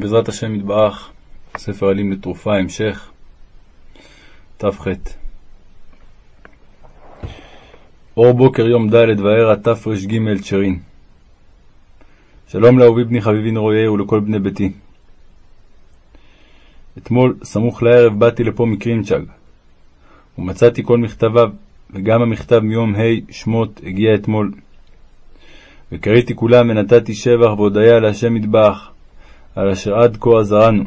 בעזרת השם יתברך, ספר עלים לתרופה, המשך, תח. אור בוקר יום ד' וערע תר"ג צ'רין. שלום לאהובי בני חביבי נרואי ולכל בני ביתי. אתמול, סמוך לערב, באתי לפה מקרינצ'ג, ומצאתי כל מכתביו, וגם המכתב מיום ה' שמות הגיע אתמול. וקראתי כולם ונתתי שבח והודיה להשם יתברך, על אשר עד כה עזרנו.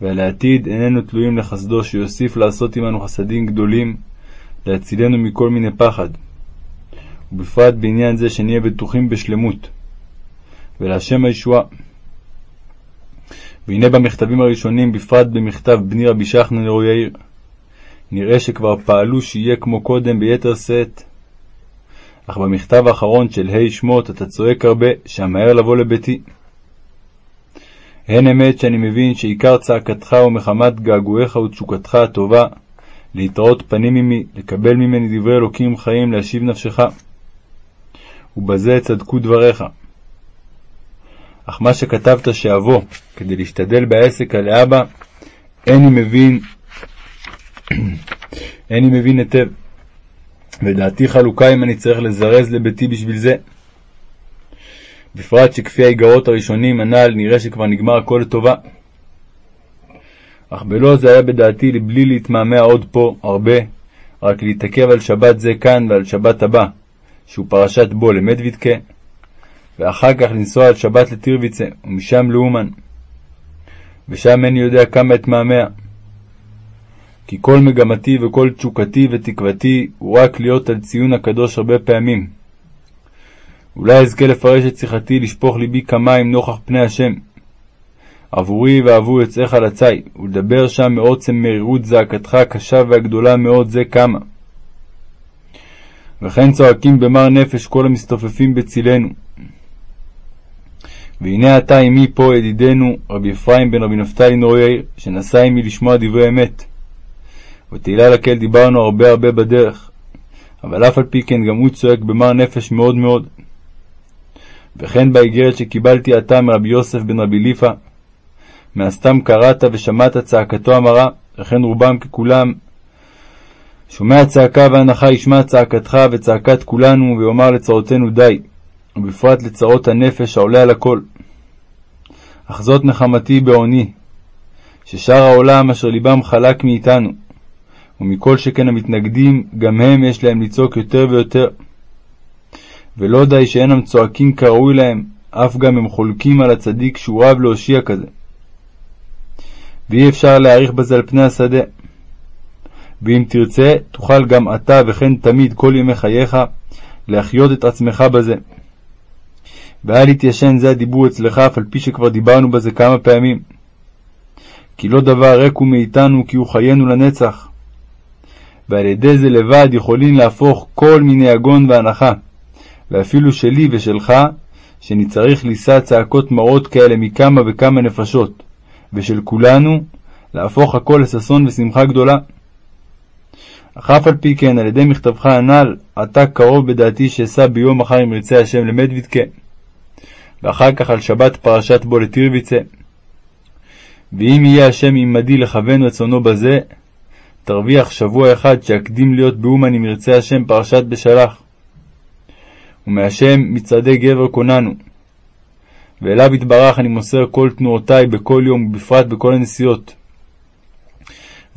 ועל העתיד איננו תלויים לחסדו שיוסיף לעשות עמנו חסדים גדולים, להצילנו מכל מיני פחד, ובפרט בעניין זה שנהיה בטוחים בשלמות, ולהשם הישועה. והנה במכתבים הראשונים, בפרט במכתב בני רבי שחנן נרו יאיר, נראה שכבר פעלו שיהיה כמו קודם ביתר שאת. אך במכתב האחרון של ה' שמות אתה צועק הרבה, שאמהר לבוא לביתי. הן אמת שאני מבין שעיקר צעקתך הוא מחמת געגועיך ותשוקתך הטובה, להתראות פנים עמי, לקבל ממני דברי אלוקים חיים, להשיב נפשך. ובזה צדקו דבריך. אך מה שכתבת שאבוא, כדי להשתדל בעסק על האבא, איני מבין, איני מבין היטב, ודעתי חלוקה אם אני צריך לזרז לביתי בשביל זה. בפרט שכפי האיגרות הראשונים הנ"ל נראה שכבר נגמר הכל לטובה. אך בלא זה היה בדעתי לבלי להתמהמה עוד פה הרבה, רק להתעכב על שבת זה כאן ועל שבת הבא, שהוא פרשת בו למדוידקה, ואחר כך לנסוע על שבת לטירוויצה, ומשם לאומן. ושם איני יודע כמה אתמהמה. כי כל מגמתי וכל תשוקתי ותקוותי הוא רק להיות על ציון הקדוש הרבה פעמים. אולי אזכה לפרש את שיחתי, לשפוך ליבי כמים נוכח פני השם. עבורי ועבור יוצאיך לצי, ולדבר שם מעוצם מרירות זעקתך הקשה והגדולה מאוד זה כמה. וכן צועקים במר נפש כל המסתופפים בצילנו. והנה אתה עמי פה ידידנו רבי אפרים בן רבי נפתלי נורו יאיר, שנסע עמי לשמוע דברי אמת. ותהילה לקהל דיברנו הרבה הרבה בדרך, אבל אף על פי כן גם הוא צועק במר נפש מאוד מאוד. וכן באיגרת שקיבלתי עתה מרבי יוסף בן רבי ליפה, מהסתם קראת ושמעת צעקתו המרה, וכן רובם ככולם, שומע צעקה והנחה ישמע צעקתך וצעקת כולנו, ויאמר לצרותינו די, ובפרט לצרות הנפש העולה על הכל. אך זאת נחמתי בעוני, ששאר העולם אשר ליבם חלק מאיתנו, ומכל שכן המתנגדים, גם הם יש להם לצעוק יותר ויותר. ולא די שאינם צועקים כראוי להם, אף גם הם חולקים על הצדיק שהוא רב להושיע כזה. ואי אפשר להעריך בזה על פני השדה. ואם תרצה, תוכל גם אתה וכן תמיד כל ימי חייך להחיות את עצמך בזה. ואל יתיישן זה הדיבור אצלך, אף על פי שכבר דיברנו בזה כמה פעמים. כי לא דבר ריק הוא מאיתנו, כי הוא חיינו לנצח. ועל ידי זה לבד יכולים להפוך כל מיני יגון והנחה. ואפילו שלי ושלך, שאני צריך לישא צעקות מרות כאלה מכמה וכמה נפשות, ושל כולנו, להפוך הכל לששון ושמחה גדולה. אך אף על פי כן, על ידי מכתבך הנ"ל, אתה קרוב בדעתי שאשא ביום מחר אם ירצה השם למדוידקה, ואחר כך על שבת פרשת בו לטירוויצה. ואם יהיה השם עמדי לכוון רצונו בזה, תרוויח שבוע אחד שיקדים להיות באומן אם ירצה השם פרשת בשלח. ומהשם מצעדי גבר כוננו. ואליו יתברך אני מוסר כל תנועותי בכל יום, ובפרט בכל הנסיעות.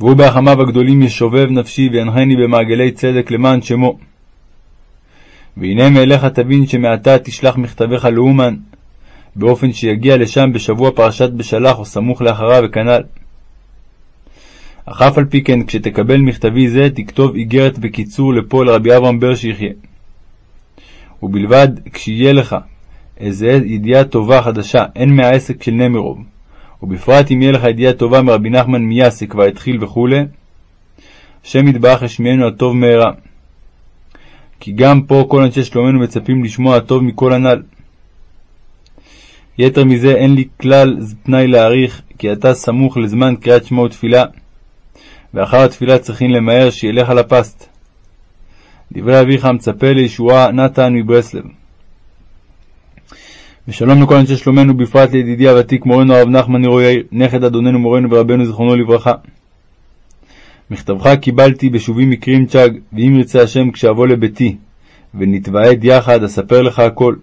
והוא בהחמיו הגדולים ישובב נפשי וינחני במעגלי צדק למען שמו. והנה מאליך תבין שמעתה תשלח מכתביך לאומן, באופן שיגיע לשם בשבוע פרשת בשלח או סמוך לאחריו וכנ"ל. אך אף על פי כן, כשתקבל מכתבי זה, תכתוב איגרת בקיצור לפה לרבי אברהם בר שיחיה. ובלבד כשיהיה לך איזה ידיעה טובה חדשה, הן מהעסק של נמירוב, ובפרט אם יהיה לך ידיעה טובה מרבי נחמן מיאס שכבר התחיל וכו', השם יתברך ישמיענו הטוב מהרה. כי גם פה כל אנשי שלומנו מצפים לשמוע הטוב מכל הנ"ל. יתר מזה אין לי כלל תנאי להעריך, כי אתה סמוך לזמן קריאת שמע ותפילה, ואחר התפילה צריכים למהר שילך על הפסט. דברי אביך המצפה לישועה נתן מברסלב. ושלום לכל אנשי שלומנו, בפרט לידידי הוותיק מורנו הרב נחמן נרו יאיר, נכד אדוננו מורנו ורבנו זיכרונו לברכה. מכתבך קיבלתי בשובי מקרים צ'אג, ואם ירצה השם כשאבוא לביתי, ונתוועד יחד, אספר לך הכל.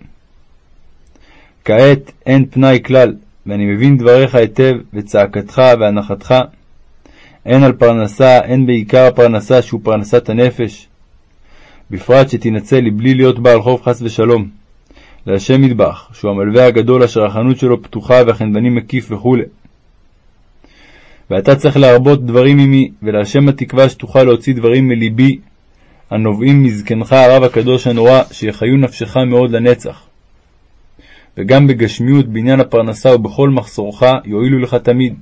כעת אין פנאי כלל, ואני מבין דבריך היטב, וצעקתך והנחתך, הן על פרנסה, הן בעיקר הפרנסה שהוא פרנסת הנפש, בפרט שתינצל לבלי להיות בעל חוב חס ושלום. להשם מטבח, שהוא המלווה הגדול אשר החנות שלו פתוחה והחנווני מקיף וכו'. ואתה צריך להרבות דברים עמי, ולהשם התקווה שתוכל להוציא דברים מלבי, הנובעים מזקנך הרב הקדוש הנורא, שיחיו נפשך מאוד לנצח. וגם בגשמיות, בעניין הפרנסה ובכל מחסורך, יועילו לך תמיד.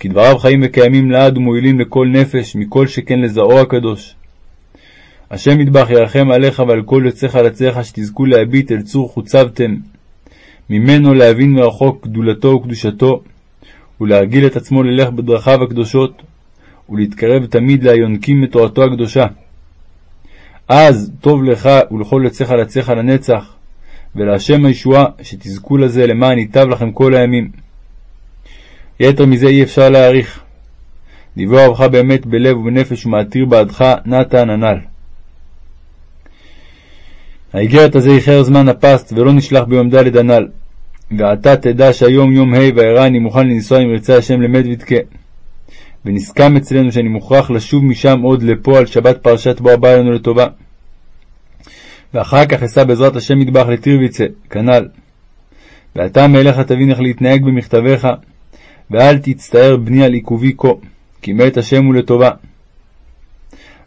כי דבריו חיים וקיימים לעד ומועילים לכל נפש, מכל שכן לזרעו הקדוש. השם ידבח ירחם עליך ועל כל יוצאיך לצאך, שתזכו להביט אל צור חוצבתם, ממנו להבין מרחוק גדולתו וקדושתו, ולהרגיל את עצמו ללך בדרכיו הקדושות, ולהתקרב תמיד ליונקים מתורתו הקדושה. אז טוב לך ולכל יוצאיך לצאך לנצח, ולהשם הישועה, שתזכו לזה למען ייטב לכם כל הימים. יתר מזה אי אפשר להעריך. דברי רבך באמת בלב ובנפש ומעתיר בעדך, נתן הנ"ל. האיגרת הזה איחר זמן הפסט, ולא נשלח ביום ד' הנ"ל. ועתה תדע שהיום יום ה' וארא אני מוכן לנסוע אם ירצה השם למת ודכה. ונסכם אצלנו שאני מוכרח לשוב משם עוד לפה על שבת פרשת בוא הבא לנו לטובה. ואחר כך אסע בעזרת השם מטבח לטירוויצה, כנ"ל. ועתה מאליך תבין איך להתנהג במכתביך, ואל תצטער בני על עיכובי כה, כי מת השם הוא לטובה.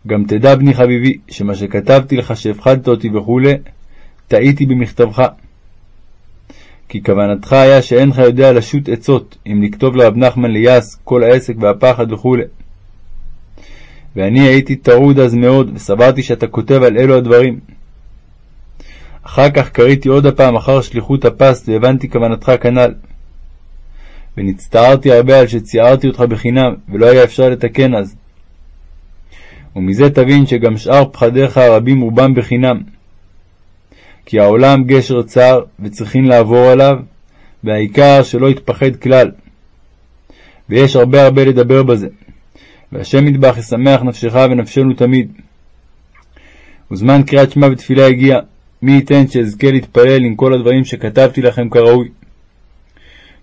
גם תדע, בני חביבי, שמה שכתבתי לך שהפחדת אותי וכו', טעיתי במכתבך. כי כוונתך היה שאינך יודע לשוט עצות, אם לכתוב לרב נחמן ליעש כל העסק והפחד וכו'. ואני הייתי טרוד אז מאוד, וסברתי שאתה כותב על אלו הדברים. אחר כך קראתי עוד הפעם אחר שליחות הפסט, והבנתי כוונתך כנ"ל. ונצטערתי הרבה על שציערתי אותך בחינם, ולא היה אפשר לתקן אז. ומזה תבין שגם שאר פחדיך הרבים רובם בחינם. כי העולם גשר צר, וצריכים לעבור עליו, והעיקר שלא יתפחד כלל. ויש הרבה הרבה לדבר בזה. והשם ידבח ישמח נפשך ונפשנו תמיד. וזמן קריאת שמע ותפילה הגיע, מי ייתן שאזכה להתפלל עם כל הדברים שכתבתי לכם כראוי.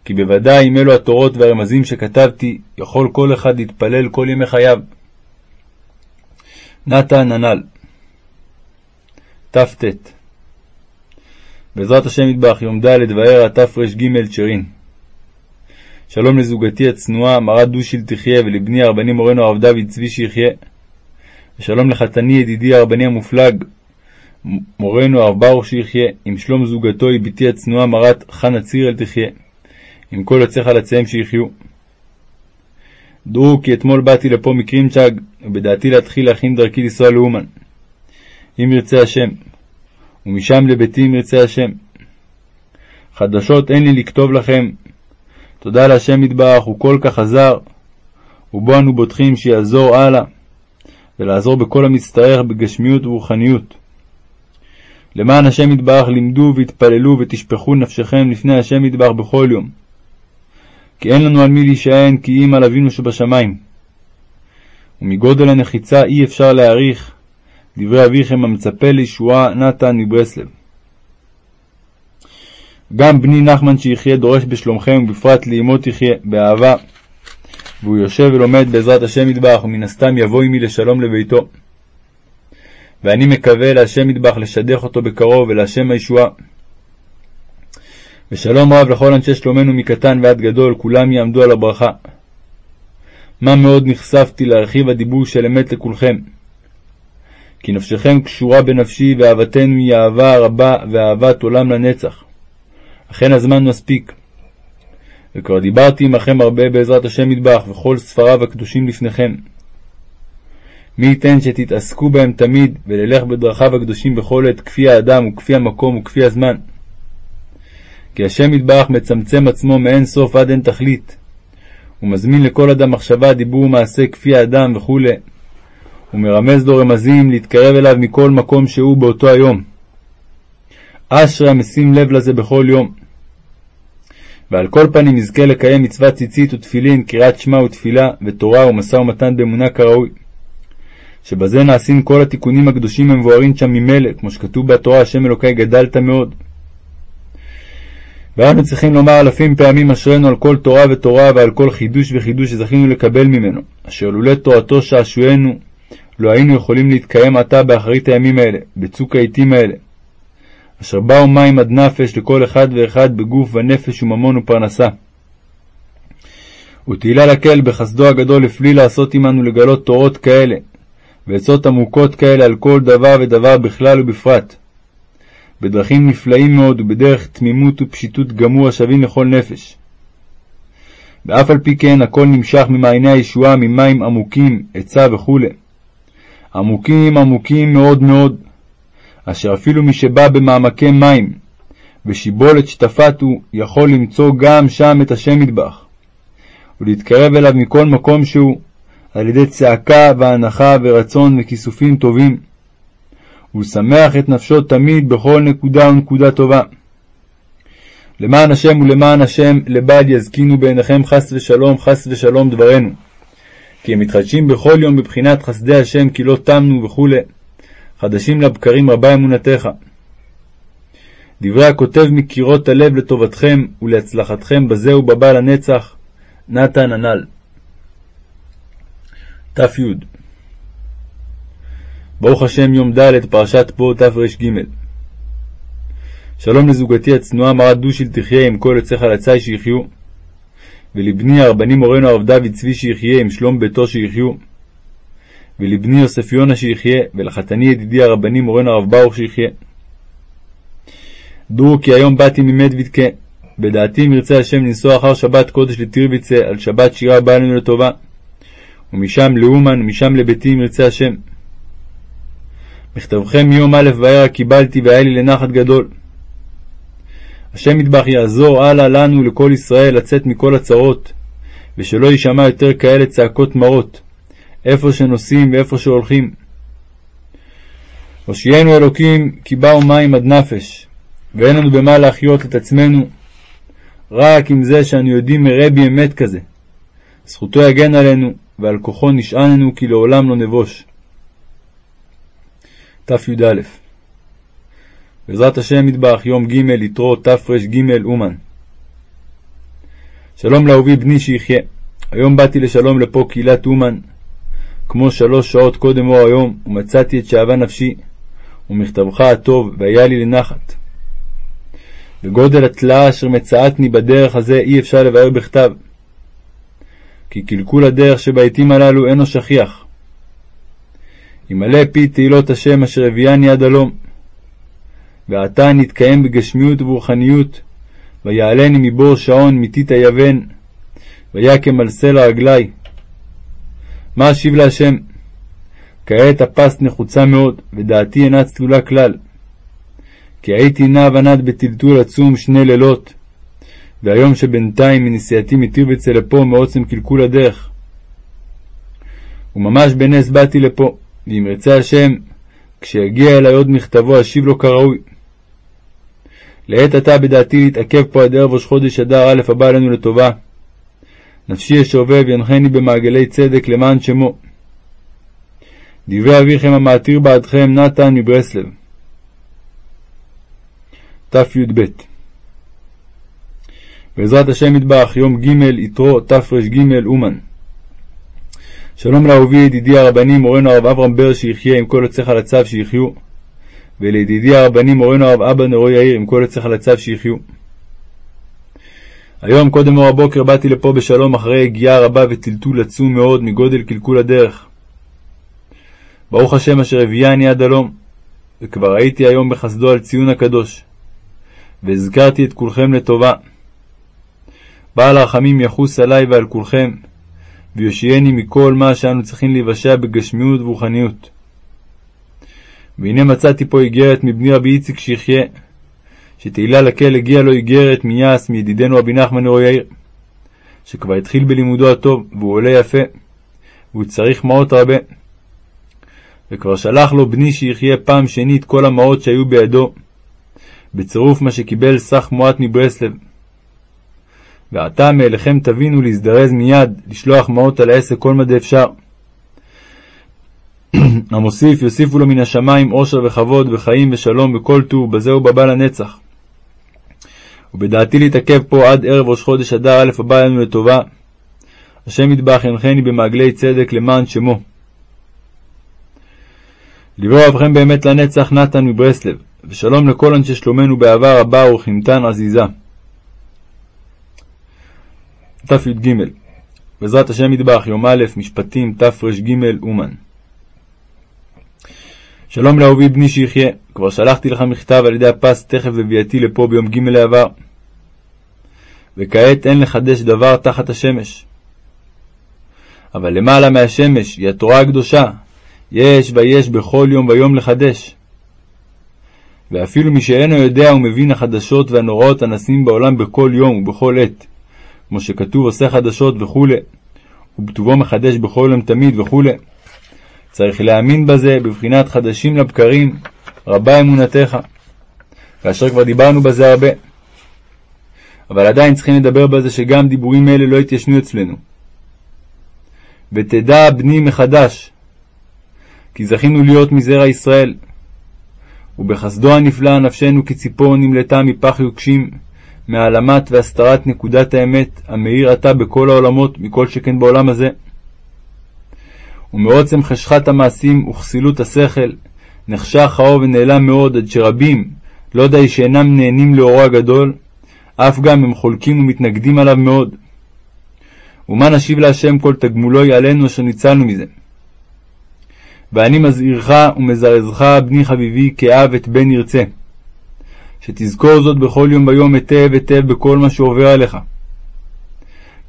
כי בוודאי עם אלו התורות והרמזים שכתבתי, יכול כל אחד להתפלל כל ימי חייו. נתן הנ"ל תט בעזרת השם יטבח, יום ד' וערע תר"ג צ'רין. שלום לזוגתי הצנועה, מרת דושיל תחיה, ולבני הרבני מורנו הרב דוד צבי שיחיה. ושלום לחתני ידידי הרבני המופלג, מורנו הרב ברוך שיחיה, עם שלום זוגתו היא בתי הצנועה מרת חנה צירל תחיה, עם כל יוצאיך לציהם שיחיו. דעו כי אתמול באתי לפה מקרימצ'אג, ובדעתי להתחיל להכין דרכי לנסוע לאומן. אם ירצה השם, ומשם לביתי אם ירצה השם. חדשות אין לי לכתוב לכם. תודה להשם יתברך, הוא כל כך עזר, ובו אנו בוטחים שיעזור הלאה, ולעזור בכל המצטרך בגשמיות ורוחניות. למען השם יתברך לימדו והתפללו ותשפכו נפשכם לפני השם יתברך בכל יום. כי אין לנו על מי להישען כי אם על אבינו שבשמיים. ומגודל הנחיצה אי אפשר להעריך דברי אביכם המצפה לישועה נתן מברסלב. גם בני נחמן שיחיה דורש בשלומכם, ובפרט לאמו תחיה, באהבה, והוא יושב ולומד בעזרת השם ידבח, ומן הסתם יבוא עמי לשלום לביתו. ואני מקווה להשם ידבח לשדך אותו בקרוב, ולהשם הישועה. ושלום רב לכל אנשי שלומנו מקטן ועד גדול, כולם יעמדו על הברכה. מה מאוד נחשפתי להרחיב הדיבור של אמת לכולכם. כי נפשכם קשורה בנפשי, ואהבתנו היא אהבה רבה ואהבת עולם לנצח. אכן הזמן מספיק. וכבר דיברתי עמכם הרבה בעזרת השם מטבח, וכל ספריו הקדושים לפניכם. מי ייתן שתתעסקו בהם תמיד, וללך בדרכיו הקדושים בכל עת, כפי האדם וכפי המקום וכפי הזמן. כי השם יתברך מצמצם עצמו מאין סוף עד אין תכלית. הוא מזמין לכל אדם מחשבה, דיבור ומעשה כפי האדם וכו', ומרמז לו רמזים להתקרב אליו מכל מקום שהוא באותו היום. אשרי המשים לב לזה בכל יום. ועל כל פנים יזכה לקיים מצוות ציצית ותפילין, קריאת שמע ותפילה, ותורה ומשא ומתן באמונה כראוי. שבזה נעשים כל התיקונים הקדושים המבוארים שם ממילא, כמו שכתוב בתורה, השם אלוקי גדלת מאוד. ואנו צריכים לומר אלפים פעמים אשרינו על כל תורה ותורה ועל כל חידוש וחידוש שזכינו לקבל ממנו, אשר לולא תורתו שעשוענו, לא היינו יכולים להתקיים עתה באחרית הימים האלה, בצוק העתים האלה. אשר באו מים עד נפש לכל אחד ואחד בגוף ונפש וממון ופרנסה. ותהילה לקהל בחסדו הגדול לפלי לעשות עמנו לגלות תורות כאלה, ועצות עמוקות כאלה על כל דבר ודבר בכלל ובפרט. בדרכים נפלאים מאוד ובדרך תמימות ופשיטות גמור השווים לכל נפש. ואף על פי כן הכל נמשך ממעייני הישועה ממים עמוקים, עצה וכו'. עמוקים עמוקים מאוד מאוד, אשר אפילו מי שבא במעמקי מים, ושיבולת שטפת הוא, יכול למצוא גם שם את השם מטבח, ולהתקרב אליו מכל מקום שהוא, על ידי צעקה והנחה ורצון וכיסופים טובים. ולשמח את נפשו תמיד בכל נקודה ונקודה טובה. למען השם ולמען השם לבד יזקינו בעיניכם חס ושלום, חס ושלום דברנו. כי הם מתחדשים בכל יום בבחינת חסדי השם כי לא תמנו וכו', חדשים לבקרים רבה אמונתך. דברי הכותב מקירות הלב לטובתכם ולהצלחתכם בזה ובבא לנצח, נתן הנ"ל. ת"י ברוך השם יום ד' פרשת פה תר"ג שלום לזוגתי הצנועה מרת דושיל תחיה עם כל יוצאי חלצי שיחיו ולבני הרבני מורנו הרב דוד צבי שיחיה עם שלום ביתו שיחיו ולבני יוסף יונה שיחיה ולחתני ידידי הרבני מורנו הרב ברוך שיחיה. דעו כי היום באתי ממדוידקה בדעתי אם ירצה השם לנסוע אחר שבת קודש לטירביצה על שבת שירה הבאה לנו לטובה ומשם לאומן ומשם לביתי אם ירצה השם מכתבכם מיום א' בערב קיבלתי והיה לי לנחת גדול. השם מטבח יעזור הלאה לנו ולכל ישראל לצאת מכל הצרות, ושלא יישמע יותר כאלה צעקות מרות, איפה שנוסעים ואיפה שהולכים. הושיענו אלוקים כי באו מים עד נפש, ואין לנו במה להחיות את עצמנו, רק עם זה שאנו יודעים מרבי אמת כזה. זכותו יגן עלינו, ועל כוחו נשעננו כי לעולם לא נבוש. תי"א בעזרת השם מטבח, יום ג' יתרו תר"ג אומן. שלום לאהובי בני שיחיה. היום באתי לשלום לפה קהילת אומן, כמו שלוש שעות קודם אור היום, ומצאתי את שאהבה נפשי, ומכתבך הטוב, והיה לי לנחת. וגודל התלאה אשר מצאתני בדרך הזה אי אפשר לבאר בכתב. כי קלקול הדרך שבעתים הללו אינו שכיח. ימלא פי תהילות השם אשר הביאני עד הלום. ועתה נתקיים בגשמיות וברוחניות, ויעלני מבור שעון מיתית היוון, ויקם על סלע רגלי. מה אשיב להשם? כעת הפס נחוצה מאוד, ודעתי אינה צלולה כלל. כי הייתי נע ונד בטלטול עצום שני לילות, והיום שבינתיים מנסיעתי מטירבצה לפה מעוצם קלקול הדרך. וממש בנס באתי לפה, ואם ירצה השם, כשיגיע אלי עוד מכתבו, אשיב לו כראוי. לעת עתה בדעתי להתעכב פה עד ערב ראש חודש אדר א' הבא עלינו לטובה. נפשי ישובב ינחני במעגלי צדק למען שמו. דברי אביכם המעתיר בעדכם נתן מברסלב. תי"ב בעזרת השם יתברך, יום ג' יתרו תר"ג אומן שלום לאהובי ידידי הרבני מורנו הרב אברהם בר שיחיה עם כל יוצאי חלציו שיחיו, ולידידי הרבני מורנו הרב אבא נרו יאיר עם כל יוצאי חלציו שיחיו. היום קודם אור הבוקר באתי לפה בשלום אחרי הגיעה רבה וטלטול עצום מאוד מגודל קלקול הדרך. ברוך השם אשר הביאני עד הלום, וכבר הייתי היום בחסדו על ציון הקדוש, והזכרתי את כולכם לטובה. בעל הרחמים יחוס עלי ועל כולכם, ויושיעני מכל מה שאנו צריכים להיוושע בגשמיות ורוחניות. והנה מצאתי פה איגרת מבני רבי איציק שיחיה, שתהילה לקהל הגיעה לו איגרת מיעש מידידנו רבי נחמן נרו יאיר, שכבר התחיל בלימודו הטוב, והוא עולה יפה, והוא צריך מעות רבה. וכבר שלח לו בני שיחיה פעם שנית כל המעות שהיו בידו, בצירוף מה שקיבל סך מועט מברסלב. ועתה מאליכם תבינו להזדרז מיד, לשלוח מעות על העסק כל מה דאפשר. המוסיף יוסיפו לו מן השמיים עושר וכבוד וחיים ושלום וכל טוב, בזה ובבא לנצח. ובדעתי להתעכב פה עד ערב ראש חודש אדר א' הבא עלינו לטובה. השם יטבח ינחני במעגלי צדק למען שמו. לברוא אבכם באמת לנצח נתן מברסלב, ושלום לכל אנשי שלומנו באהבה רבה ורחימתן עזיזה. תי"ג בעזרת השם יטבח, יום א', משפטים, תר"ג, אומן. שלום לאהובי בני שיחיה, כבר שלחתי לך מכתב על ידי הפס תכף בביאתי לפה ביום ג' לעבר. וכעת אין לחדש דבר תחת השמש. אבל למעלה מהשמש היא התורה הקדושה, יש ויש בכל יום ויום לחדש. ואפילו מי שאינו יודע ומבין החדשות והנוראות הנעשים בעולם בכל יום ובכל עת, כמו שכתוב עושה חדשות וכו', ובטובו מחדש בכל יום תמיד וכו', צריך להאמין בזה בבחינת חדשים לבקרים, רבה אמונתך. כאשר כבר דיברנו בזה הרבה. אבל עדיין צריכים לדבר בזה שגם דיבורים אלה לא יתיישנו אצלנו. ותדע בני מחדש, כי זכינו להיות מזרע ישראל. ובחסדו הנפלא נפשנו כציפור נמלטה מפח יוקשים, מהעלמת והסתרת נקודת האמת, המאיר עתה בכל העולמות, מכל שכן בעולם הזה. ומעוצם חשכת המעשים וכסילות השכל, נחשך האור ונעלם מאוד, עד שרבים, לא די שאינם נהנים לאורו הגדול, אף גם הם חולקים ומתנגדים עליו מאוד. ומה נשיב להשם כל תגמולו עלינו אשר ניצלנו מזה. ואני מזהירך ומזרזך, בני חביבי, כאב את בן ירצה. שתזכור זאת בכל יום ויום היטב היטב בכל מה שעובר עליך.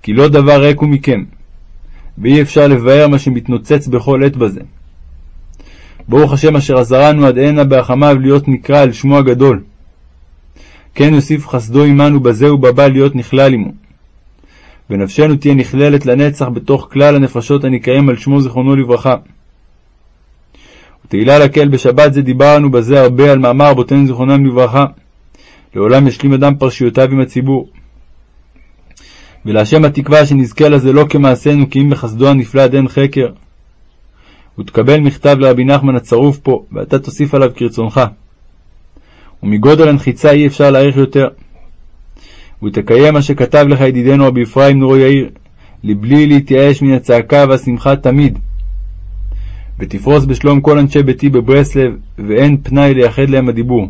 כי לא דבר ריק הוא מכם, ואי אפשר לבאר מה שמתנוצץ בכל עת בזה. ברוך השם אשר עזרנו עד הנה בהחמיו להיות נקרא אל שמו הגדול. כן יוסיף חסדו עמנו בזה ובבא להיות נכלל עמו. ונפשנו תהיה נכללת לנצח בתוך כלל הנפשות הנקראים על שמו זיכרונו לברכה. ותהילה לקהל בשבת זה דיברנו בזה הרבה על מאמר רבותינו זיכרונם לברכה. לעולם ישלים אדם פרשיותיו עם הציבור. ולהשם התקווה שנזכה לזה לא כמעשינו כי אם בחסדו הנפלא עד אין חקר. ותקבל מכתב לרבי נחמן הצרוף פה, ואתה תוסיף עליו כרצונך. ומגודל הנחיצה אי אפשר להעריך יותר. ותקיים מה שכתב לך ידידנו רבי אפרים נורו יאיר, לבלי להתייאש מן הצעקה והשמחה תמיד. ותפרוס בשלום כל אנשי ביתי בברסלב, ואין פנאי לייחד להם הדיבור.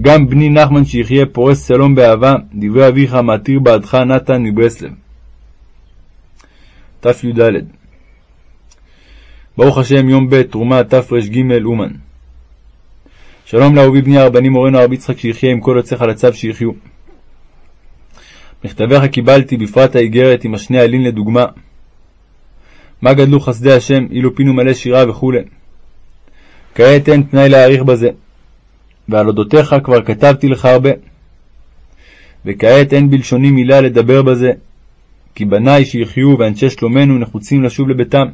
גם בני נחמן שיחיה פורס שלום באהבה, דברי אביך המעתיר בעדך נתן מברסלב. תי"ד ברוך השם יום ב' תרומה תר"ג אומן שלום לאהובי בני הרבנים מורנו הרב יצחק שיחיה עם כל יוצאיך לצו שיחיו. מכתביך קיבלתי בפרט האיגרת עם השני עלין לדוגמה. מה גדלו חסדי השם, אילו פינו מלא שירה וכו'. כעת אין תנאי להעריך בזה. ועל אודותיך כבר כתבתי לך הרבה. וכעת אין בלשוני מילה לדבר בזה, כי בניי שיחיו ואנשי שלומנו נחוצים לשוב לביתם.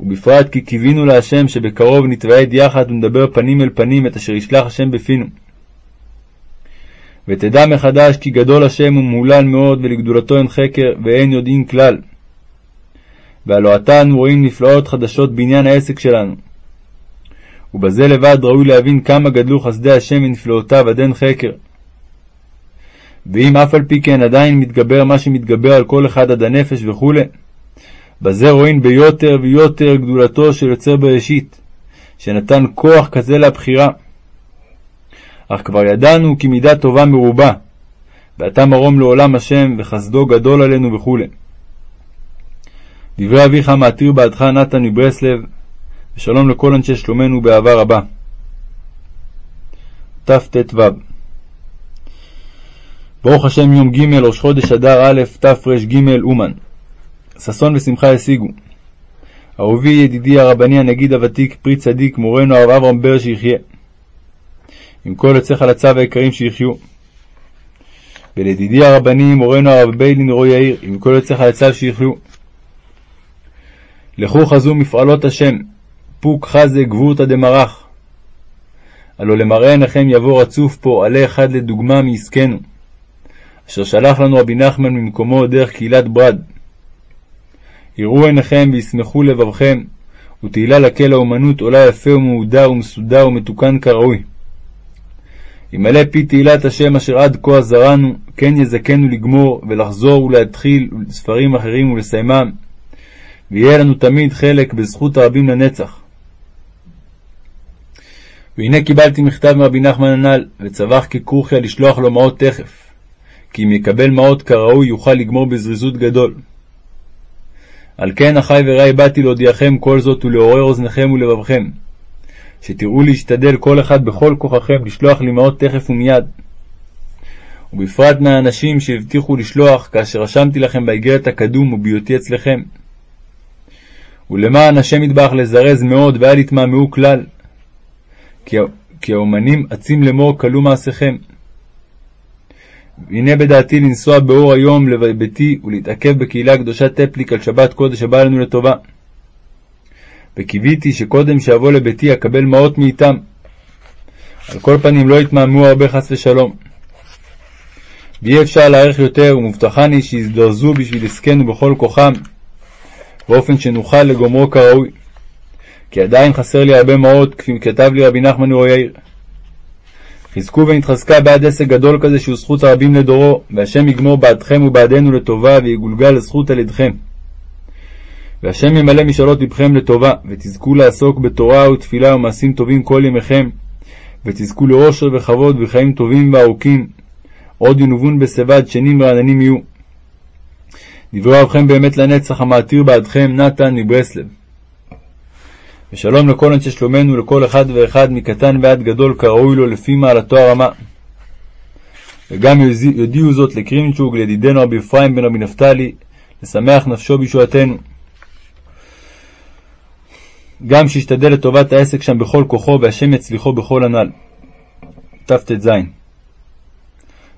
ובפרט כי קיווינו להשם שבקרוב נתוועד יחד ונדבר פנים אל פנים את אשר ישלח השם בפינו. ותדע מחדש כי גדול השם ומהולל מאוד ולגדולתו אין חקר ואין יודעין כלל. והלא עתה אנו רואים נפלאות חדשות בעניין העסק שלנו. ובזה לבד ראוי להבין כמה גדלו חסדי השם ונפלאותיו עד אין חקר. ואם אף על פי כן עדיין מתגבר מה שמתגבר על כל אחד עד הנפש וכו', בזה רואים ביותר ויותר גדולתו של יוצר בראשית, שנתן כוח כזה לבחירה. אך כבר ידענו כי מידה טובה מרובה, ואתה מרום לעולם השם, וחסדו גדול עלינו וכו'. דברי אביך מעתיר בעדך נתן מברסלב, ושלום לכל אנשי שלומנו באהבה רבה. תט"ו ברוך השם יום ג' ראש חודש אדר א' תר"ג אומן ששון ושמחה ישיגו. אהובי ידידי הרבני הנגיד הוותיק פרי צדיק מורנו הרב אברהם בר שיחיה. עם כל יוצאיך לצו היקרים שיחיו. ולידידי הרבני מורנו הרב ביילין רוי יאיר עם כל יוצאיך לצו שיחיו. לכו חזו מפעלות השם פוק חזה גבורתא דמרח. הלא למראה עיניכם יבוא רצוף פה עלה אחד לדוגמה מעסקנו, אשר שלח לנו רבי נחמן ממקומו דרך קהילת ברד. יראו עיניכם וישמחו לבבכם, ותהילה לקל האומנות עולה יפה ומהודר ומסודר ומתוקן כראוי. ימלא פי תהילת השם אשר עד כה עזרנו, כן יזכנו לגמור ולחזור ולהתחיל ספרים אחרים ולסיימם, ויהיה לנו תמיד חלק בזכות הרבים לנצח. והנה קיבלתי מכתב מרבי נחמן הנ"ל, וצווח ככרוכיה לשלוח לו מעות תכף, כי אם יקבל מעות כראוי יוכל לגמור בזריזות גדול. על כן, אחי ורעי, באתי להודיעכם כל זאת ולעורר אוזניכם ולבבכם, שתראו להשתדל כל אחד בכל כוחכם לשלוח לי מעות תכף ומיד. ובפרט מהאנשים שהבטיחו לשלוח כאשר רשמתי לכם באיגרת הקדום ובהיותי אצלכם. ולמען השם ידבח לזרז מאוד ואל יתמהמהו כלל, כי, האומנים עצים לאמור כלו מעשיכם. והנה בדעתי לנסוע באור היום לביתי ולהתעכב בקהילה הקדושה טפליק על שבת קודש הבא לנו לטובה. וקיוויתי שקודם שאבוא לביתי אקבל מעות מאיתם. על כל פנים לא יתמהמהו הרבה חס ושלום. ואי אפשר להערך יותר, ומובטחני שיזדרזו בשביל עסקנו בכל כוחם, באופן שנוכל לגומרו כראוי. כי עדיין חסר לי הרבה מעות, כפי כתב לי רבי נחמן יאיר. חזקו ונתחזקה בעד עסק גדול כזה שהוא זכות הרבים לדורו, והשם יגמור בעדכם ובעדנו לטובה, ויגולגל לזכות על ידכם. והשם ימלא משאלות לבכם לטובה, ותזכו לעסוק בתורה ותפילה ומעשים טובים כל ימיכם, ותזכו לאושר וכבוד וחיים טובים וארוכים, עוד ינובון בשיבה דשנים רעננים יהיו. דברי אוהבכם באמת לנצח המעתיר בעדכם, נתן מברסלב. ושלום לכל אנשי שלומנו ולכל אחד ואחד מקטן ועד גדול כראוי לו לפי מעלתו הרמה. וגם יודיעו זאת לקרימצ'וג לידידנו רבי אפרים בן רבי נפתלי, לשמח נפשו בישועתנו. גם שישתדל לטובת העסק שם בכל כוחו, והשם יצליחו בכל הנ"ל. תט"ז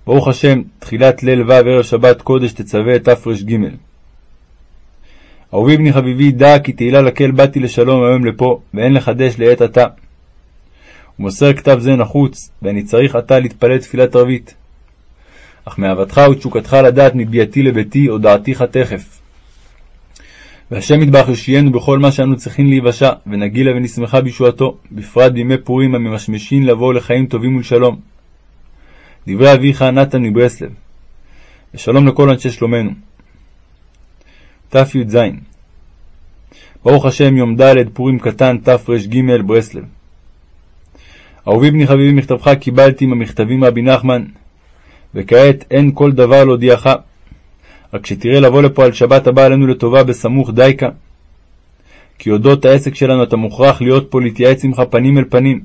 ברוך השם, תחילת ליל ו' ערב שבת קודש תצווה תר"ג. אהובי בני חביבי, דע כי תהילה לקהל באתי לשלום היום לפה, ואין לחדש לעת עתה. ומוסר כתב זה נחוץ, ואני צריך עתה להתפלל תפילת ערבית. אך מאהבתך ותשוקתך לדעת מביאתי לביתי, הודעתיך תכף. והשם יתברך יושיענו בכל מה שאנו צריכים להיוושע, ונגילה ונשמחה בישועתו, בפרט בימי פורים הממשמשין לבוא לחיים טובים ולשלום. דברי אביך נתן מברסלב. ושלום לכל אנשי שלומנו. תי"ז ברוך השם יום ד' פורים קטן תר"ג ברסלב. אהובי בני חביבי מכתבך קיבלתי עם המכתבים רבי נחמן, וכעת אין כל דבר להודיעך. רק כשתראה לבוא לפה על שבת הבאה עלינו לטובה בסמוך דייקה. כי אודות העסק שלנו אתה מוכרח להיות פה להתייעץ עמך פנים אל פנים.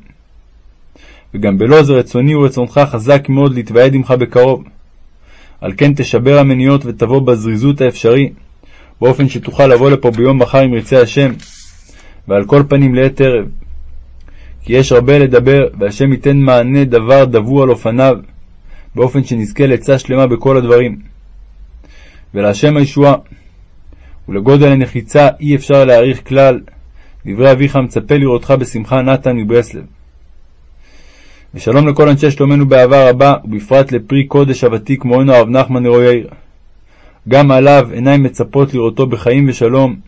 וגם בלא זה רצוני ורצונך חזק מאוד להתוועד עמך בקרוב. על כן תשבר המניות ותבוא בזריזות האפשרי, באופן שתוכל לבוא לפה ביום מחר אם ירצה השם, ועל כל פנים לעת ערב. כי יש הרבה לדבר, והשם ייתן מענה דבר דבור על אופניו, באופן שנזכה לעצה שלמה בכל הדברים. ולהשם הישועה. ולגודל הנחיצה אי אפשר להעריך כלל, דברי אביך מצפה לראותך בשמחה נתן מברסלב. ושלום לכל אנשי שלומנו באהבה רבה, ובפרט לפרי קודש הוותיק מורנו הרב נחמן נרו יאיר. גם עליו עיניים מצפות לראותו בחיים ושלום,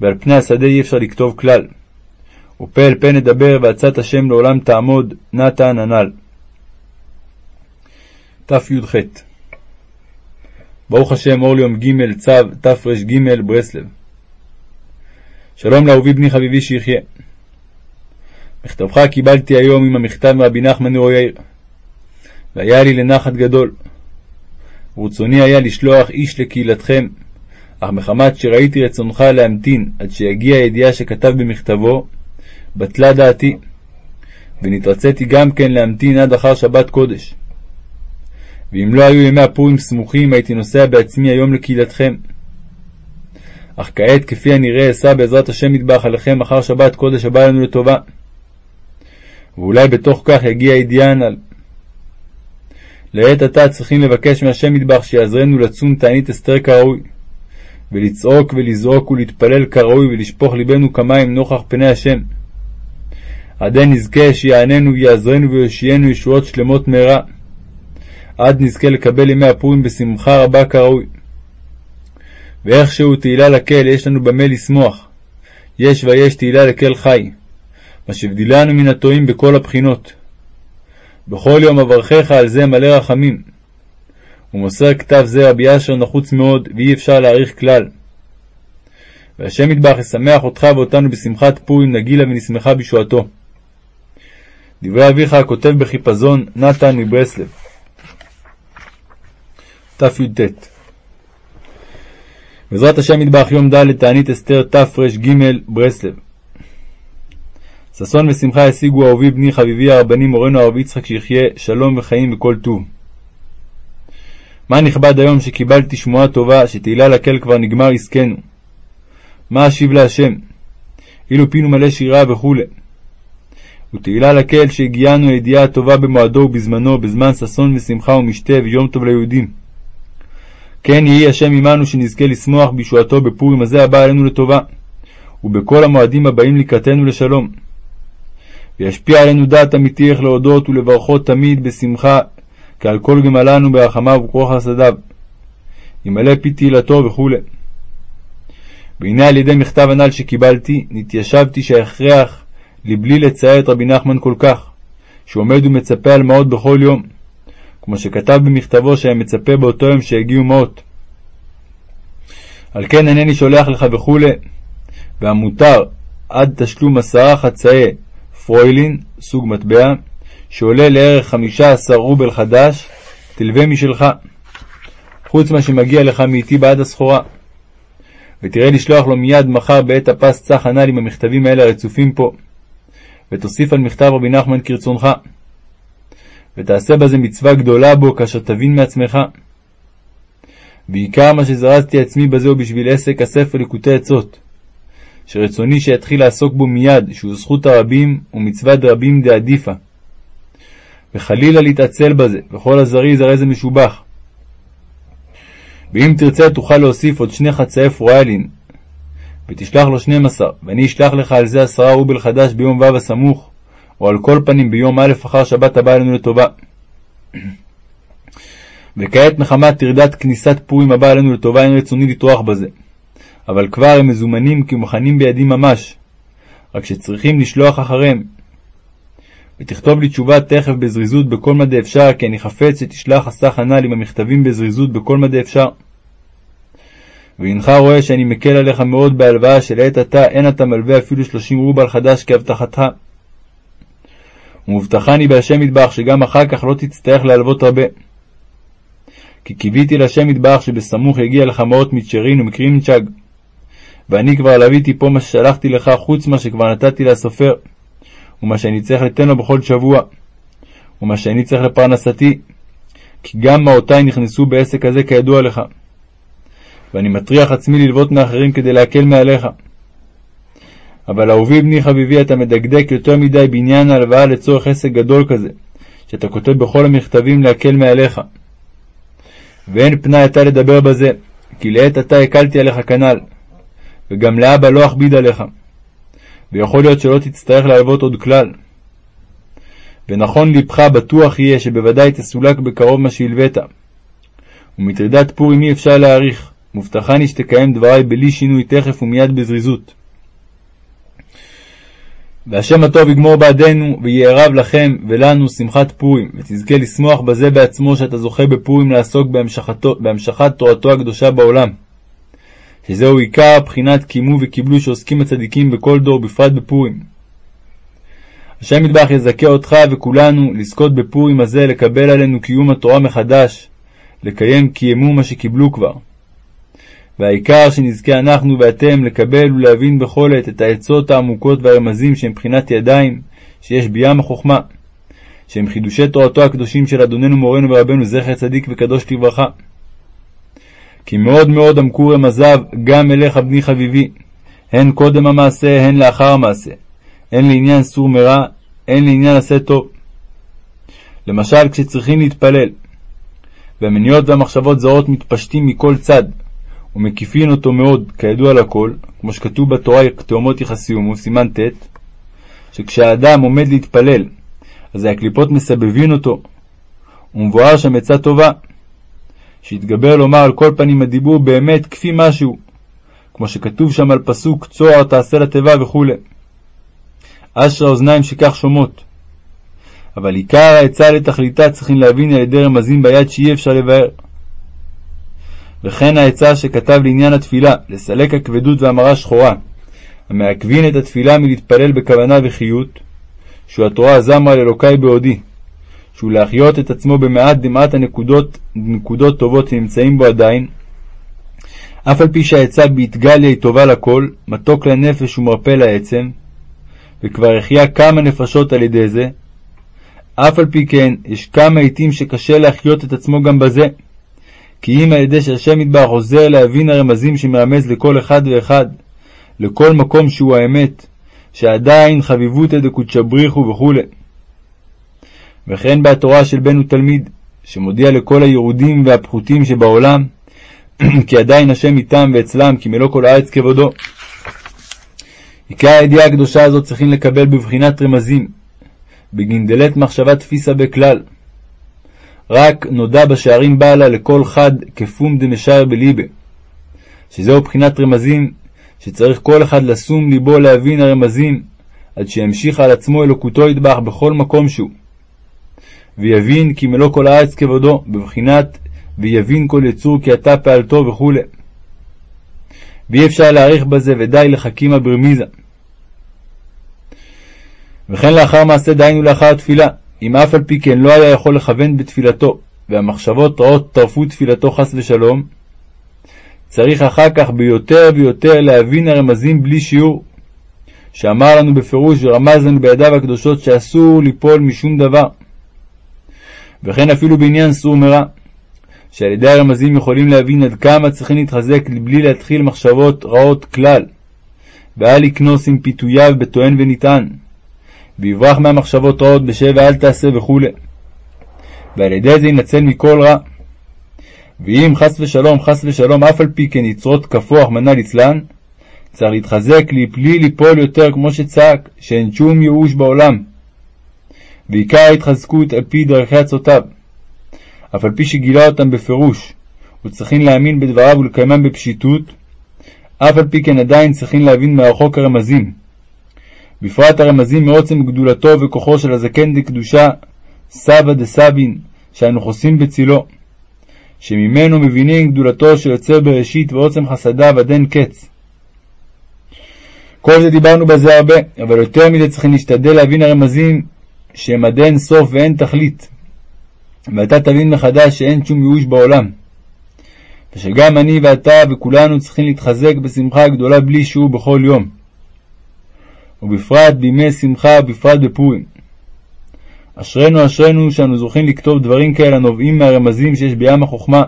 ועל פני השדה אי אפשר לכתוב כלל. ופה אל פה נדבר, ועצת השם לעולם תעמוד, נתן הנ"ל. תי"ח ברוך השם אור ליום ג' צו תר"ג ברסלב. שלום לאהובי בני חביבי שיחיה. מכתבך קיבלתי היום עם המכתב מרבי נחמן יאיר, והיה לי לנחת גדול. ורצוני היה לשלוח איש לקהילתכם, אך מחמת שראיתי רצונך להמתין עד שיגיע הידיעה שכתב במכתבו, בטלה דעתי, ונתרציתי גם כן להמתין עד אחר שבת קודש. ואם לא היו ימי הפורים סמוכים, הייתי נוסע בעצמי היום לקהילתכם. אך כעת, כפי הנראה, אסע בעזרת השם יטבח עליכם אחר שבת קודש הבא לנו לטובה. ואולי בתוך כך יגיע הידיעה הנ"ל. לעת עתה צריכים לבקש מהשם מטבח שיעזרנו לצום תענית אסתר כראוי, ולצעוק ולזעוק ולהתפלל כראוי ולשפוך ליבנו כמים נוכח פני השם. עדי נזכה שיעננו ויעזרנו ויושיענו ישועות שלמות מהרה, עד נזכה לקבל ימי הפורים בשמחה רבה כראוי. ואיכשהו תהילה לקהל יש לנו במה לשמוח, יש ויש תהילה לקהל חי, מה שהבדילנו מן הטועים בכל הבחינות. בכל יום אברכך על זה מלא רחמים. ומוסר כתב זה רבי אשר נחוץ מאוד, ואי אפשר להעריך כלל. והשם יתברך ישמח אותך ואותנו בשמחת פורים נגילה ונשמחה בישועתו. דברי אביך הכותב בחיפזון, נתן מברסלב. תי"ט בעזרת השם יתברך יום ד' תענית אסתר תר"ג ברסלב ששון ושמחה השיגו אהובי בני חביבי הרבני מורנו הרב יצחק שיחיה שלום וחיים וכל טוב. מה נכבד היום שקיבלתי שמועה טובה שתהילה לקל כבר נגמר עסקנו. מה אשיב להשם? אילו פינו מלא שירה וכו'. ותהילה לקל שהגיענו הידיעה הטובה במועדו ובזמנו, בזמן ששון ושמחה ומשתה ויום טוב ליהודים. כן יהי השם עמנו שנזכה לשמוח בישועתו בפורים הזה הבא עלינו לטובה, ובכל המועדים הבאים לקראתנו לשלום. וישפיע עלינו דעת אמיתי איך להודות ולברכות תמיד בשמחה, כעל כל גמלנו ברחמיו וכוח חסדיו. ימלא פי תהילתו וכו'. והנה על ידי מכתב הנ"ל שקיבלתי, נתיישבתי שההכרח לבלי לצייר את רבי נחמן כל כך, שעומד ומצפה על מעות בכל יום, כמו שכתב במכתבו שהיה מצפה באותו יום שהגיעו מעות. על כן אינני שולח לך וכו', והמותר עד תשלום עשרה חצאי פרוילין, סוג מטבע, שעולה לערך חמישה עשר רובל חדש, תלווה משלך, חוץ מה שמגיע לך מאיתי בעד הסחורה. ותראה לשלוח לו מיד מחר בעת הפס צח הנ"ל עם המכתבים האלה הרצופים פה, ותוסיף על מכתב רבי נחמן כרצונך. ותעשה בזה מצווה גדולה בו, כאשר תבין מעצמך. ועיקר מה שזרזתי עצמי בזה הוא בשביל עסק הספר ליקוטי עצות, שרצוני שיתחיל לעסוק בו מיד, שהוא זכות הרבים ומצוות רבים דעדיפה. וחלילה להתעצל בזה, וכל הזריז הרי זה משובח. ואם תרצה תוכל להוסיף עוד שני חצאי פרויילין, ותשלח לו שנים עשר, ואני אשלח לך על זה עשרה רובל חדש ביום ו' הסמוך, או על כל פנים ביום א' אחר שבת הבא עלינו לטובה. וכעת מחמת טרדת כניסת פורים הבא עלינו לטובה אין רצוני לטרוח בזה. אבל כבר הם מזומנים כי מוכנים בידי ממש, רק שצריכים לשלוח אחריהם. ותכתוב לי תשובה תכף בזריזות בכל מדי אפשר, כי אני חפץ שתשלח הסך הנ"ל עם המכתבים בזריזות בכל מדי אפשר. והנך רואה שאני מקל עליך מאוד בהלוואה שלעת עתה אין אתה מלווה אפילו שלושים רובל חדש כהבטחתך. ומובטחני בהשם מטבח שגם אחר כך לא תצטרך להלוות הרבה. כי קיוויתי להשם מטבח שבסמוך יגיע לך מאות מצ'רין ומקרימצ'ג. ואני כבר לוויתי פה מה ששלחתי לך חוץ מה שכבר נתתי לסופר, ומה שאני צריך לתן לו בכל שבוע, ומה שאני צריך לפרנסתי, כי גם מעותיי נכנסו בעסק הזה כידוע לך. ואני מטריח עצמי ללוות מאחרים כדי להקל מעליך. אבל אהובי בני חביבי, אתה מדקדק יותר מדי בעניין ההלוואה לצורך עסק גדול כזה, שאתה כותב בכל המכתבים להקל מעליך. ואין פנאי אתה לדבר בזה, כי לעת עתה הקלתי עליך כנ"ל, וגם לאבא לא אכביד עליך, ויכול להיות שלא תצטרך להלוות עוד כלל. ונכון לבך בטוח יהיה שבוודאי תסולק בקרוב מה שהלווית. ומטרידת פורים אי אפשר להעריך, מובטחני שתקיים דברי בלי שינוי תכף ומיד בזריזות. והשם הטוב יגמור בעדנו, ויהיה רב לכם ולנו שמחת פורים, ותזכה לשמוח בזה בעצמו שאתה זוכה בפורים לעסוק בהמשכת תורתו הקדושה בעולם. שזהו עיקר בחינת קימו וקיבלו שעוסקים הצדיקים בכל דור, בפרט בפורים. השם ידבח יזכה אותך וכולנו לזכות בפורים הזה לקבל עלינו קיום התורה מחדש, לקיים קיימו מה שקיבלו כבר. והעיקר שנזכה אנחנו ואתם לקבל ולהבין בכל עת את העצות העמוקות והרמזים שהם בחינת ידיים שיש בים החוכמה, שהם חידושי תורתו הקדושים של אדוננו מורנו ורבנו זכר צדיק וקדוש לברכה. כי מאוד מאוד עמקו רמזיו גם אליך בני חביבי, הן קודם המעשה, הן לאחר המעשה, הן לעניין סור מרע, הן לעניין עשה טוב. למשל, כשצריכים להתפלל, והמניות והמחשבות זרות מתפשטים מכל צד, ומקיפין אותו מאוד, כידוע לכל, כמו שכתוב בתורה תאומות יחסיומו, סימן ט', שכשהאדם עומד להתפלל, אזי הקליפות מסבבין אותו, ומבואר שם עצה טובה, שהתגבר לומר על כל פנים הדיבור באמת כפי משהו, כמו שכתוב שם על פסוק צוהר תעשה לתיבה וכו'. אשרי האוזניים שכך שומעות. אבל עיקר העצה לתכליתה צריכים להבין על ידי רמזים ביד שאי אפשר לבאר. וכן העצה שכתב לעניין התפילה, לסלק הכבדות והמרה שחורה, המעכבין את התפילה מלהתפלל בכוונה וחיות, שהוא התורה זמרה לאלוקי בעודי, שהוא להחיות את עצמו במעט דמעט הנקודות נקודות טובות שנמצאים בו עדיין, אף על פי שהעצה באתגליה היא טובה לכל, מתוק לנפש ומרפא לעצם, וכבר החיה כמה נפשות על ידי זה, אף על פי כן יש כמה עתים שקשה להחיות את עצמו גם בזה, כי אם על ידי שהשם יתברך עוזר להבין הרמזים שמרמז לכל אחד ואחד, לכל מקום שהוא האמת, שעדיין חביבותא דקודשא בריחו וכו'. וכן בהתורה של בן ותלמיד, שמודיע לכל הירודים והפחותים שבעולם, כי עדיין השם איתם ואצלם, כי מלוא כל הארץ כבודו. עיקר הידיעה הקדושה הזאת צריכים לקבל בבחינת רמזים, בגין דלת מחשבה תפיסה בכלל. רק נודע בשערים בעלה לכל חד כפום דמשער בליבה, שזהו בחינת רמזים שצריך כל אחד לשום ליבו להבין הרמזים, עד שימשיך על עצמו אלוקותו ידבח בכל מקום שהוא. ויבין כי מלוא כל הארץ כבודו, בבחינת ויבין כל יצור כי אתה פעלתו וכו'. ואי אפשר להעריך בזה ודי לחכימה ברמיזה. וכן לאחר מעשה דהיינו לאחר התפילה, אם אף על פי כן לא היה יכול לכוון בתפילתו, והמחשבות רעות טרפו תפילתו חס ושלום, צריך אחר כך ביותר ויותר להבין הרמזים בלי שיעור, שאמר לנו בפירוש ורמז לנו בידיו הקדושות שאסור ליפול משום דבר. וכן אפילו בעניין סור מרע, שעל ידי הרמזים יכולים להבין עד כמה צריכים להתחזק בלי להתחיל מחשבות רעות כלל, ואל לקנוס עם פיתוייו בטוען ונטען, ויברח מהמחשבות רעות בשב ואל תעשה וכו', ועל ידי זה ינצל מכל רע. ואם חס ושלום, חס ושלום, אף על פי כן יצרות כפו, רחמנא ליצלן, צריך להתחזק בלי ליפול יותר כמו שצעק, שאין שום ייאוש בעולם. ועיקר ההתחזקות על פי דרכי עצותיו. אף על פי שגילה אותם בפירוש, וצריכים להאמין בדבריו ולקיימם בפשיטות, אף על פי כן עדיין צריכים להבין מרחוק הרמזים. בפרט הרמזים מעוצם גדולתו וכוחו של הזקן דקדושה, סבא דסבין, שאנו חוסים בצילו. שממנו מבינים גדולתו של יוצר בראשית ועוצם חסדיו עד אין קץ. כל זה דיברנו בזה הרבה, אבל יותר מזה צריכים להשתדל להבין הרמזים שהם עד אין סוף ואין תכלית. ואתה תבין מחדש שאין שום ייאוש בעולם. ושגם אני ואתה וכולנו צריכים להתחזק בשמחה גדולה בלי שיעור בכל יום. ובפרט בימי שמחה ובפרט בפורים. אשרינו אשרינו שאנו זוכים לכתוב דברים כאלה הנובעים מהרמזים שיש בים החוכמה,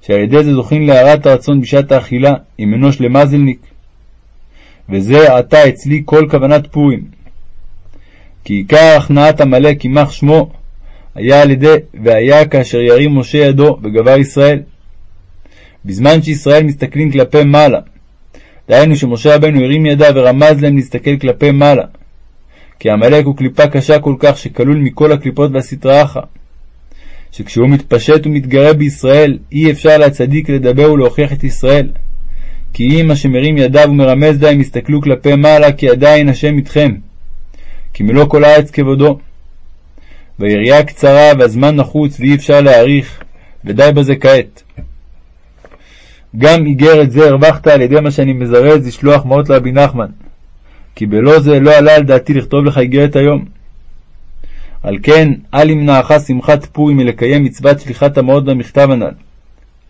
שעל ידי זה זוכים להארת הרצון בשעת האכילה, עם אנוש למזלניק. וזה עתה אצלי כל כוונת פורים. כי עיקר הכנעת עמלק יימח שמו, היה על ידי והיה כאשר ירים משה ידו וגבר ישראל. בזמן שישראל מסתכלים כלפי מעלה, דהיינו שמשה רבנו הרים ידיו ורמז להם להסתכל כלפי מעלה, כי עמלק הוא קליפה קשה כל כך שכלול מכל הקליפות והסטרא אחא. שכשהוא מתפשט ומתגרה בישראל, אי אפשר להצדיק לדבר ולהוכיח את ישראל. כי אם השמרים ידיו ומרמז להם יסתכלו כלפי מעלה, כי עדיין השם איתכם. כי מלוא כל הארץ כבודו. והיריעה קצרה והזמן נחוץ ואי אפשר להאריך, ודי בזה כעת. גם איגרת זה הרווחת על ידי מה שאני מזרז לשלוח מעות לרבי נחמן. כי בלא זה לא עלה על דעתי לכתוב לך איגרת היום. על כן, אל ימנעך שמחת פורים מלקיים מצוות שליחת המעות במכתב הנ"ל.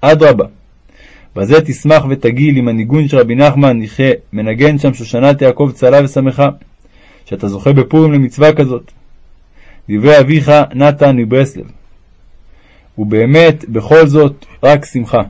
אדרבה, בזה תשמח ותגיל עם הניגון של רבי נחמן יחיה, מנגן שם שושנת יעקב צלה ושמחה, שאתה זוכה בפורים למצווה כזאת. דברי אביך נתן מברסלב. ובאמת, בכל זאת, רק שמחה.